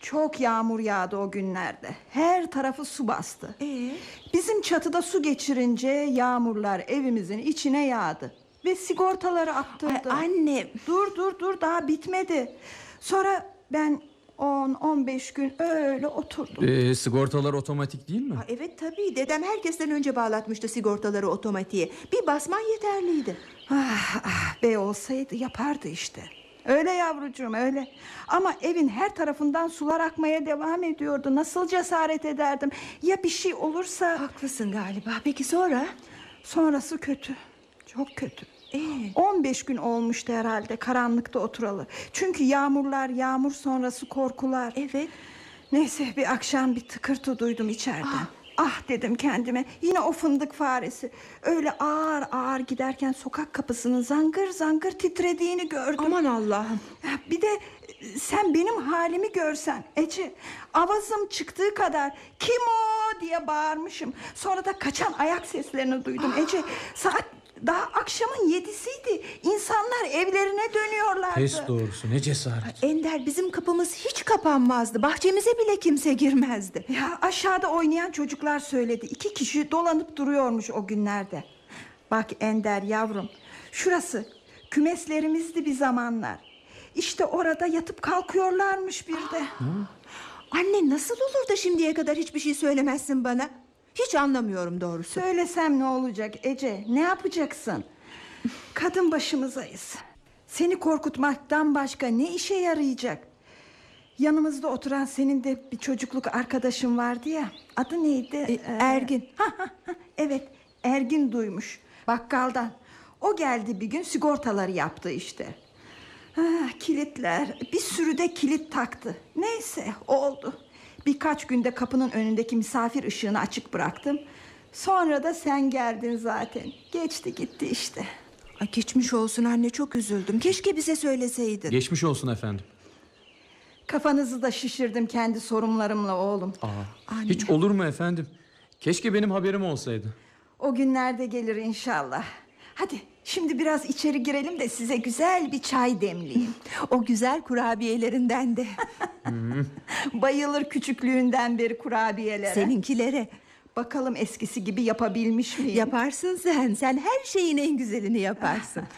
Çok yağmur yağdı o günlerde. Her tarafı su bastı. Ee? Bizim çatıda su geçirince yağmurlar evimizin içine yağdı. Ve sigortaları attırdı. Ay, anne. Dur dur dur daha bitmedi. Sonra ben 10-15 gün öyle oturdum. Ee, sigortalar otomatik değil mi? Ha, evet tabii dedem herkesten önce bağlatmıştı sigortaları otomatiğe. Bir basman yeterliydi. Ah, ah, bey olsaydı yapardı işte. Öyle yavrucuğum öyle. Ama evin her tarafından sular akmaya devam ediyordu. Nasıl cesaret ederdim? Ya bir şey olursa... Haklısın galiba. Peki sonra? Sonrası kötü. Çok kötü. Ee? 15 gün olmuştu herhalde karanlıkta oturalı. Çünkü yağmurlar, yağmur sonrası korkular. Evet. Neyse bir akşam bir tıkırtı duydum içeriden. Ah. Dedim kendime yine o fındık faresi. Öyle ağır ağır giderken sokak kapısının zangır zangır titrediğini gördüm. Aman Allah'ım. Bir de sen benim halimi görsen Ece. Avazım çıktığı kadar kim o diye bağırmışım. Sonra da kaçan ayak seslerini duydum Ece. Saat daha akşamın yedisiydi. İnsanlar evlerine dönüyorlardı. Pes doğrusu ne cesaret. Ender bizim kapımız hiç kapanmazdı. Bahçemize bile kimse girmezdi. Ya aşağıda oynayan çocuklar söyledi. İki kişi dolanıp duruyormuş o günlerde. Bak Ender yavrum. Şurası kümeslerimizdi bir zamanlar. İşte orada yatıp kalkıyorlarmış bir de. Anne nasıl olur da şimdiye kadar hiçbir şey söylemezsin bana? Hiç anlamıyorum doğrusu. Söylesem ne olacak Ece? Ne yapacaksın? Kadın başımızayız. Seni korkutmaktan başka ne işe yarayacak? Yanımızda oturan senin de bir çocukluk arkadaşın vardı ya. Adı neydi? E, Ergin. Ha, ha, ha, evet Ergin duymuş bakkaldan. O geldi bir gün sigortaları yaptı işte. Ah, kilitler bir sürü de kilit taktı. Neyse oldu. Birkaç günde kapının önündeki misafir ışığını açık bıraktım. Sonra da sen geldin zaten. Geçti gitti işte. Ay, geçmiş olsun anne çok üzüldüm. Keşke bize söyleseydin. Geçmiş olsun efendim. Kafanızı da şişirdim kendi sorunlarımla oğlum. Aa, hiç olur mu efendim? Keşke benim haberim olsaydı. O günlerde gelir inşallah. Hadi şimdi biraz içeri girelim de size güzel bir çay demleyeyim. O güzel kurabiyelerinden de. Bayılır küçüklüğünden beri kurabiyelere. Seninkilere. Bakalım eskisi gibi yapabilmiş miyim? Yaparsın sen. Sen her şeyin en güzelini yaparsın.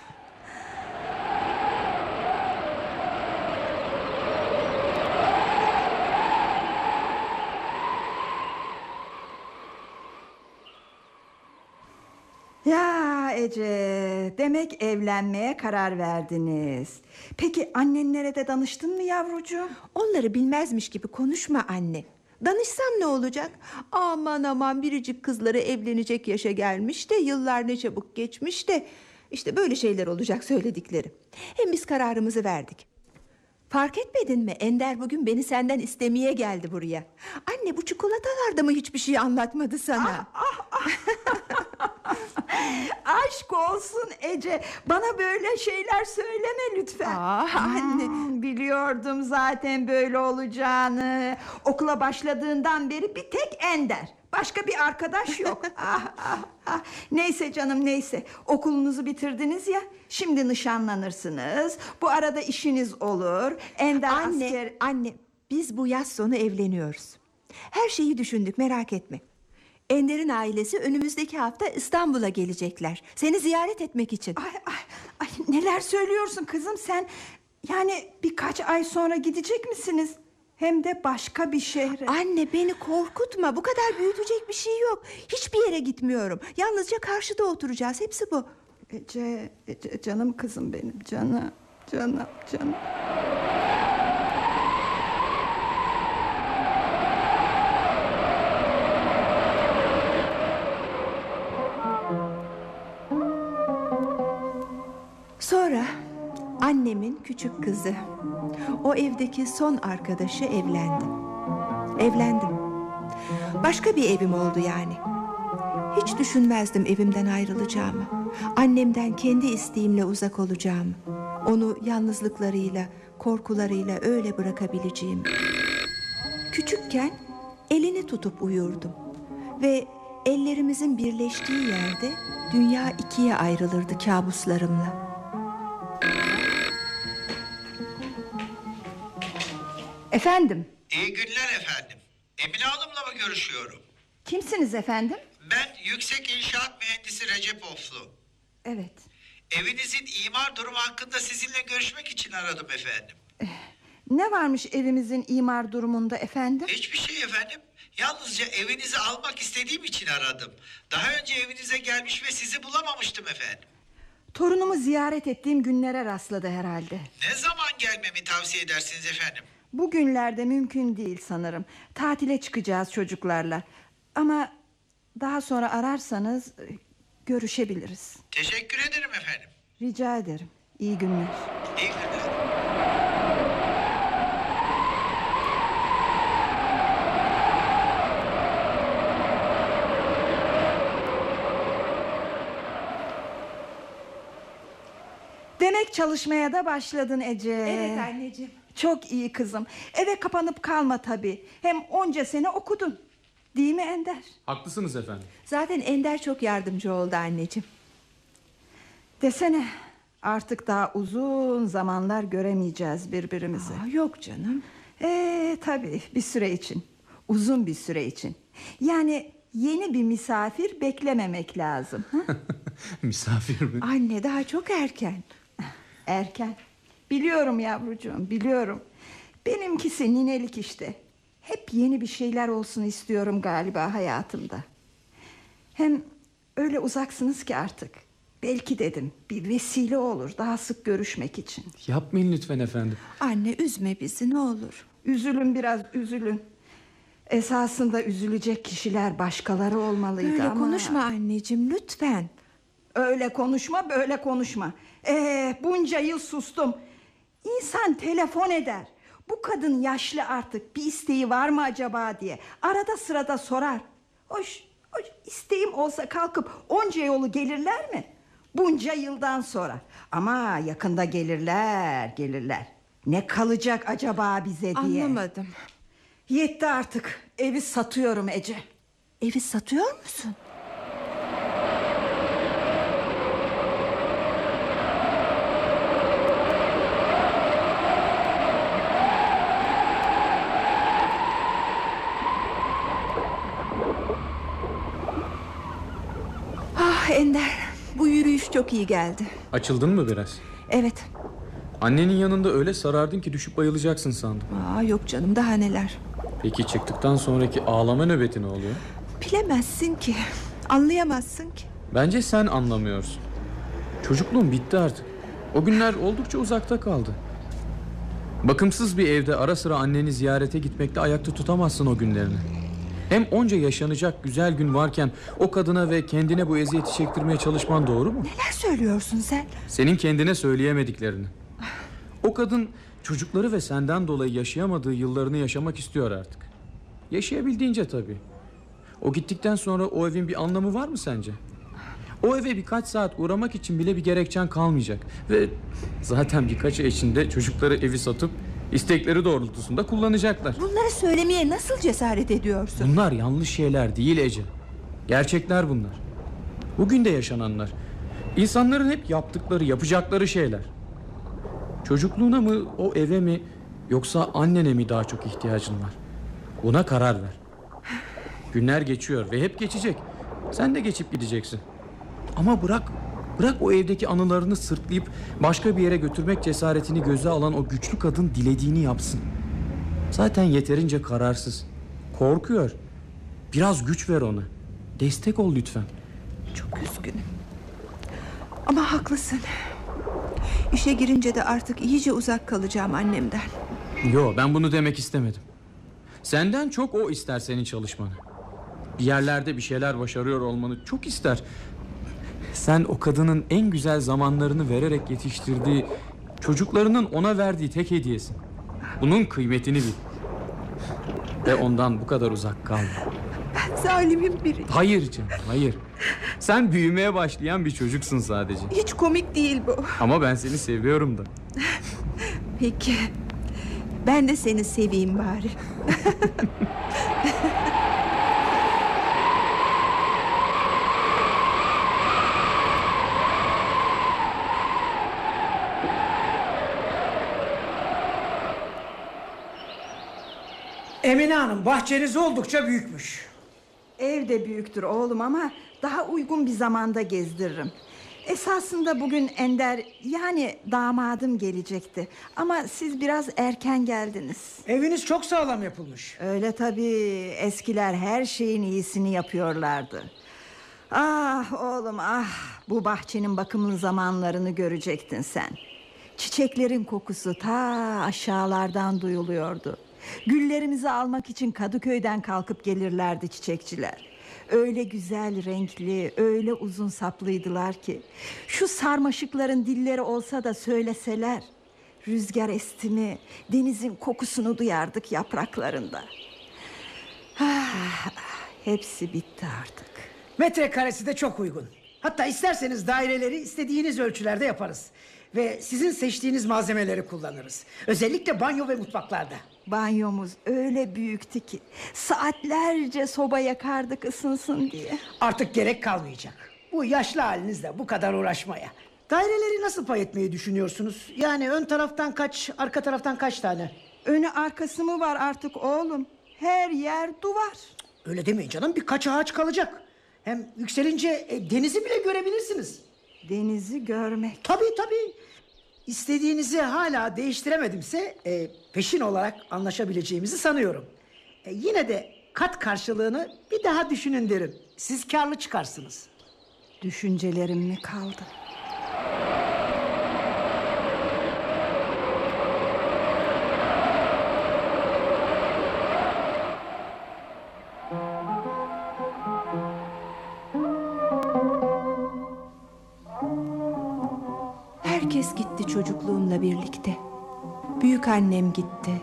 Ya Ece, demek evlenmeye karar verdiniz. Peki annenlere de danıştın mı yavrucuğum? Onları bilmezmiş gibi konuşma anne. Danışsam ne olacak? Aman aman biricik kızları evlenecek yaşa gelmiş de yıllar ne çabuk geçmiş de işte böyle şeyler olacak söyledikleri. Hem biz kararımızı verdik. Fark etmedin mi? Ender bugün beni senden istemeye geldi buraya. Anne bu çikolatalar da mı hiçbir şey anlatmadı sana? Aşk olsun Ece. Bana böyle şeyler söyleme lütfen. Ah, anne. Hmm, biliyordum zaten böyle olacağını. Okula başladığından beri bir tek Ender. Başka bir arkadaş yok. ah, ah, ah. Neyse canım neyse. Okulunuzu bitirdiniz ya. Şimdi nişanlanırsınız. Bu arada işiniz olur. Ender Anne, asker... anne biz bu yaz sonu evleniyoruz. Her şeyi düşündük merak etme. Ender'in ailesi önümüzdeki hafta İstanbul'a gelecekler. Seni ziyaret etmek için. Ay, ay, ay, neler söylüyorsun kızım sen? Yani birkaç ay sonra gidecek misiniz? Hem de başka bir şehre. Anne beni korkutma. Bu kadar büyütecek bir şey yok. Hiçbir yere gitmiyorum. Yalnızca karşıda oturacağız. Hepsi bu. Ece, Ece canım kızım benim. Canım, canım, canım. Annemin küçük kızı. O evdeki son arkadaşı evlendi. Evlendim. Başka bir evim oldu yani. Hiç düşünmezdim evimden ayrılacağımı. Annemden kendi isteğimle uzak olacağımı. Onu yalnızlıklarıyla, korkularıyla öyle bırakabileceğim. Küçükken elini tutup uyurdum. Ve ellerimizin birleştiği yerde dünya ikiye ayrılırdı kabuslarımla. Efendim, İyi günler efendim. Emine Hanım'la mı görüşüyorum? kimsiniz efendim? Ben Yüksek İnşaat Mühendisi Recep Oflu. Evet. Evinizin imar durumu hakkında sizinle görüşmek için aradım efendim. Ne varmış evimizin imar durumunda efendim? Hiçbir şey efendim. Yalnızca evinizi almak istediğim için aradım. Daha önce evinize gelmiş ve sizi bulamamıştım efendim. Torunumu ziyaret ettiğim günlere rastladı herhalde. Ne zaman gelmemi tavsiye edersiniz efendim? Bugünlerde mümkün değil sanırım. Tatile çıkacağız çocuklarla. Ama daha sonra ararsanız e, görüşebiliriz. Teşekkür ederim efendim. Rica ederim. İyi günler. İyi günler. Demek çalışmaya da başladın Ece. Evet anneciğim. Çok iyi kızım. Eve kapanıp kalma tabii. Hem onca sene okudun. Değil mi Ender? Haklısınız efendim. Zaten Ender çok yardımcı oldu anneciğim. Desene artık daha uzun zamanlar göremeyeceğiz birbirimizi. Aa, yok canım. Ee, tabii bir süre için. Uzun bir süre için. Yani yeni bir misafir beklememek lazım. Misafir mi? Anne daha çok erken. Erken. Biliyorum yavrucuğum biliyorum. Benimkisi ninelik işte. Hep yeni bir şeyler olsun istiyorum galiba hayatımda. Hem öyle uzaksınız ki artık. Belki dedim bir vesile olur daha sık görüşmek için. Yapmayın lütfen efendim. Anne üzme bizi ne olur. Üzülün biraz üzülün. Esasında üzülecek kişiler başkaları olmalıydı Böyle ama... konuşma anneciğim lütfen. Öyle konuşma böyle konuşma. Ee, bunca yıl sustum. İnsan telefon eder. Bu kadın yaşlı artık bir isteği var mı acaba diye. Arada sırada sorar. Hoş, hoş isteğim olsa kalkıp onca yolu gelirler mi? Bunca yıldan sonra. Ama yakında gelirler gelirler. Ne kalacak acaba bize diye. Anlamadım. Yetti artık. Evi satıyorum Ece. Evi satıyor musun? Ender bu yürüyüş çok iyi geldi. Açıldın mı biraz? Evet. Annenin yanında öyle sarardın ki düşüp bayılacaksın sandım. Aa, yok canım daha neler. Peki çıktıktan sonraki ağlama nöbeti ne oluyor? Bilemezsin ki. Anlayamazsın ki. Bence sen anlamıyorsun. Çocukluğun bitti artık. O günler oldukça uzakta kaldı. Bakımsız bir evde ara sıra anneni ziyarete gitmekle ayakta tutamazsın o günlerini. Hem onca yaşanacak güzel gün varken o kadına ve kendine bu eziyeti çektirmeye çalışman doğru mu? Neler söylüyorsun sen? Senin kendine söyleyemediklerini. O kadın çocukları ve senden dolayı yaşayamadığı yıllarını yaşamak istiyor artık. Yaşayabildiğince tabii. O gittikten sonra o evin bir anlamı var mı sence? O eve birkaç saat uğramak için bile bir gerekçen kalmayacak. Ve zaten birkaç ay içinde çocukları evi satıp istekleri doğrultusunda kullanacaklar. Bunları söylemeye nasıl cesaret ediyorsun? Bunlar yanlış şeyler değil Ece. Gerçekler bunlar. Bugün de yaşananlar. İnsanların hep yaptıkları, yapacakları şeyler. Çocukluğuna mı, o eve mi, yoksa annene mi daha çok ihtiyacın var? Buna karar ver. Günler geçiyor ve hep geçecek. Sen de geçip gideceksin. Ama bırak, bırak o evdeki anılarını sırtlayıp başka bir yere götürmek cesaretini göze alan o güçlü kadın dilediğini yapsın. Zaten yeterince kararsız. Korkuyor. Biraz güç ver ona. Destek ol lütfen. Çok üzgünüm. Ama haklısın. İşe girince de artık iyice uzak kalacağım annemden. Yo ben bunu demek istemedim. Senden çok o ister senin çalışmanı. Bir yerlerde bir şeyler başarıyor olmanı çok ister. Sen o kadının en güzel zamanlarını vererek yetiştirdiği, çocuklarının ona verdiği tek hediyesin. Bunun kıymetini bil. Ve ondan bu kadar uzak kalma. Ben zalimin biri. Hayır canım, hayır. Sen büyümeye başlayan bir çocuksun sadece. Hiç komik değil bu. Ama ben seni seviyorum da. Peki. Ben de seni seveyim bari. Emine Hanım bahçeniz oldukça büyükmüş. Ev de büyüktür oğlum ama daha uygun bir zamanda gezdiririm. Esasında bugün Ender yani damadım gelecekti. Ama siz biraz erken geldiniz. Eviniz çok sağlam yapılmış. Öyle tabii eskiler her şeyin iyisini yapıyorlardı. Ah oğlum ah bu bahçenin bakımlı zamanlarını görecektin sen. Çiçeklerin kokusu ta aşağılardan duyuluyordu. Güllerimizi almak için Kadıköy'den kalkıp gelirlerdi çiçekçiler. Öyle güzel renkli, öyle uzun saplıydılar ki. Şu sarmaşıkların dilleri olsa da söyleseler. Rüzgar esti mi denizin kokusunu duyardık yapraklarında. Ah, hepsi bitti artık. Metrekaresi de çok uygun. Hatta isterseniz daireleri istediğiniz ölçülerde yaparız. Ve sizin seçtiğiniz malzemeleri kullanırız. Özellikle banyo ve mutfaklarda. Banyomuz öyle büyüktü ki saatlerce soba yakardık ısınsın diye. Artık gerek kalmayacak. Bu yaşlı halinizle bu kadar uğraşmaya. Daireleri nasıl pay etmeyi düşünüyorsunuz? Yani ön taraftan kaç, arka taraftan kaç tane? Önü arkası mı var artık oğlum? Her yer duvar. Öyle demeyin canım birkaç ağaç kalacak. Hem yükselince e, denizi bile görebilirsiniz. Denizi görmek. Tabii tabii. İstediğinizi hala değiştiremedimse e, peşin olarak anlaşabileceğimizi sanıyorum. E, yine de kat karşılığını bir daha düşünün derim. Siz karlı çıkarsınız. Düşüncelerim mi kaldı? Herkes gitti çocukluğumla birlikte. Büyük annem gitti.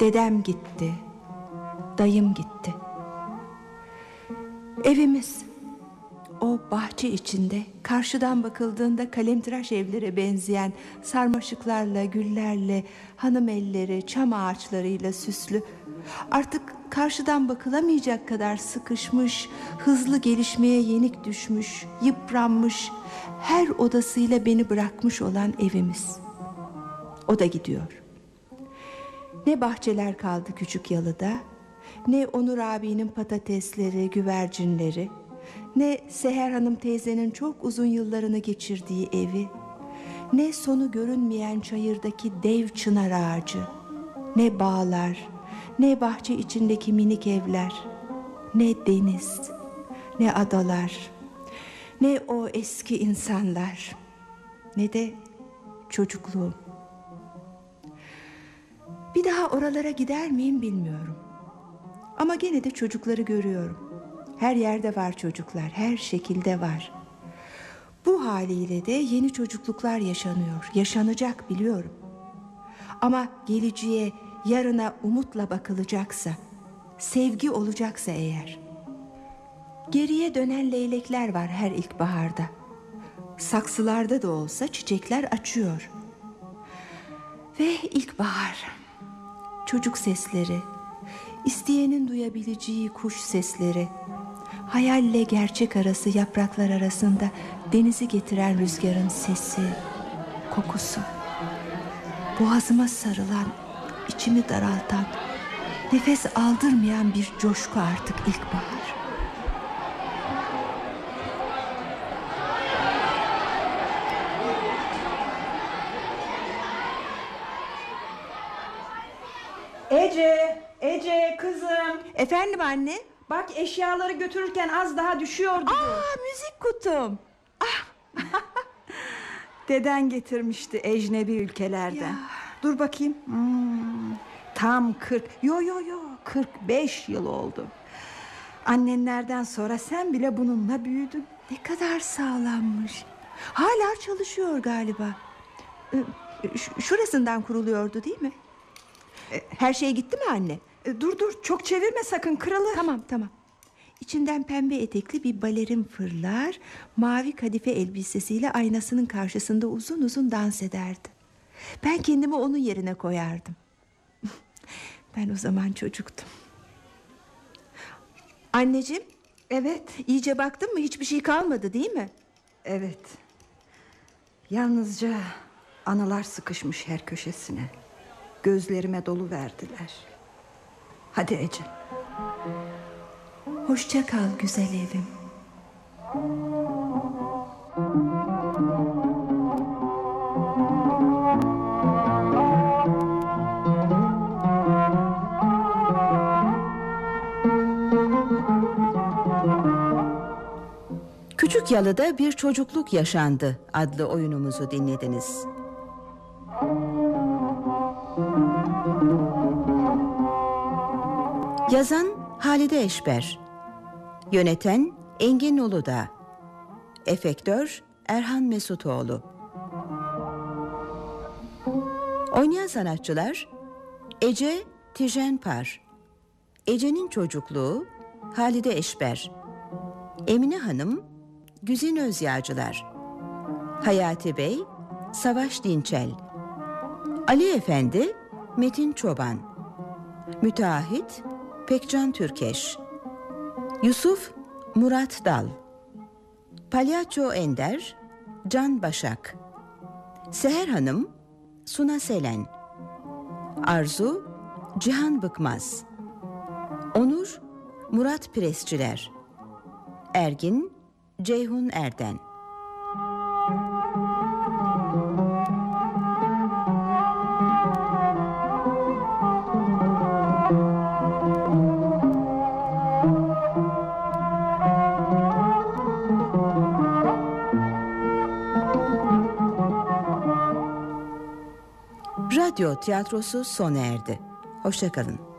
Dedem gitti. Dayım gitti. Evimiz o bahçe içinde karşıdan bakıldığında kalemtıraş evlere benzeyen sarmaşıklarla, güllerle, hanım elleri, çam ağaçlarıyla süslü. Artık karşıdan bakılamayacak kadar sıkışmış, hızlı gelişmeye yenik düşmüş, yıpranmış, her odasıyla beni bırakmış olan evimiz. O da gidiyor. Ne bahçeler kaldı küçük yalıda, ne Onur abinin patatesleri, güvercinleri, Ne Seher Hanım teyzenin çok uzun yıllarını geçirdiği evi, ne sonu görünmeyen çayırdaki dev çınar ağacı, ne bağlar, ne bahçe içindeki minik evler, ne deniz, ne adalar, ne o eski insanlar, ne de çocukluğum. Bir daha oralara gider miyim bilmiyorum. Ama gene de çocukları görüyorum. Her yerde var çocuklar, her şekilde var. Bu haliyle de yeni çocukluklar yaşanıyor, yaşanacak biliyorum. Ama geleceğe, yarına umutla bakılacaksa, sevgi olacaksa eğer. Geriye dönen leylekler var her ilkbaharda. Saksılarda da olsa çiçekler açıyor. Ve ilkbahar. Çocuk sesleri, isteyenin duyabileceği kuş sesleri, hayalle gerçek arası yapraklar arasında denizi getiren rüzgarın sesi, kokusu. Boğazıma sarılan, içimi daraltan, nefes aldırmayan bir coşku artık ilkbahar. Ece, Ece kızım. Efendim anne? Bak eşyaları götürürken az daha düşüyordu. Aa müzik kutum. Deden getirmişti ecnebi ülkelerden. Dur bakayım. Hmm, tam 40. Yo yo yo 45 yıl oldu. Annenlerden sonra sen bile bununla büyüdün. Ne kadar sağlammış. Hala çalışıyor galiba. Ee, ş- Şurasından kuruluyordu değil mi? Ee, Her şey gitti mi anne? E, Dur dur çok çevirme sakın kırılır. Tamam tamam. İçinden pembe etekli bir balerin fırlar, mavi kadife elbisesiyle aynasının karşısında uzun uzun dans ederdi. Ben kendimi onun yerine koyardım. Ben o zaman çocuktum. Anneciğim. Evet. İyice baktın mı? Hiçbir şey kalmadı değil mi? Evet. Yalnızca anılar sıkışmış her köşesine. Gözlerime dolu verdiler. Hadi Ece. Hoşça kal güzel evim. Küçük Yalı'da bir çocukluk yaşandı adlı oyunumuzu dinlediniz. Yazan Halide Eşber. Yöneten Engin Uludağ Efektör Erhan Mesutoğlu. Oynayan sanatçılar Ece Tijenpar. Ece'nin çocukluğu Halide Eşber. Emine Hanım Güzin Özyağcılar. Hayati Bey Savaş Dinçel. Ali Efendi Metin Çoban. Müteahhit Pekcan Türkeş. Yusuf Murat Dal. Palyaço Ender Can Başak. Seher Hanım Suna Selen. Arzu Cihan Bıkmaz. Onur Murat Presçiler Ergin Ceyhun Erden Radyo tiyatrosu sona erdi. Hoşçakalın.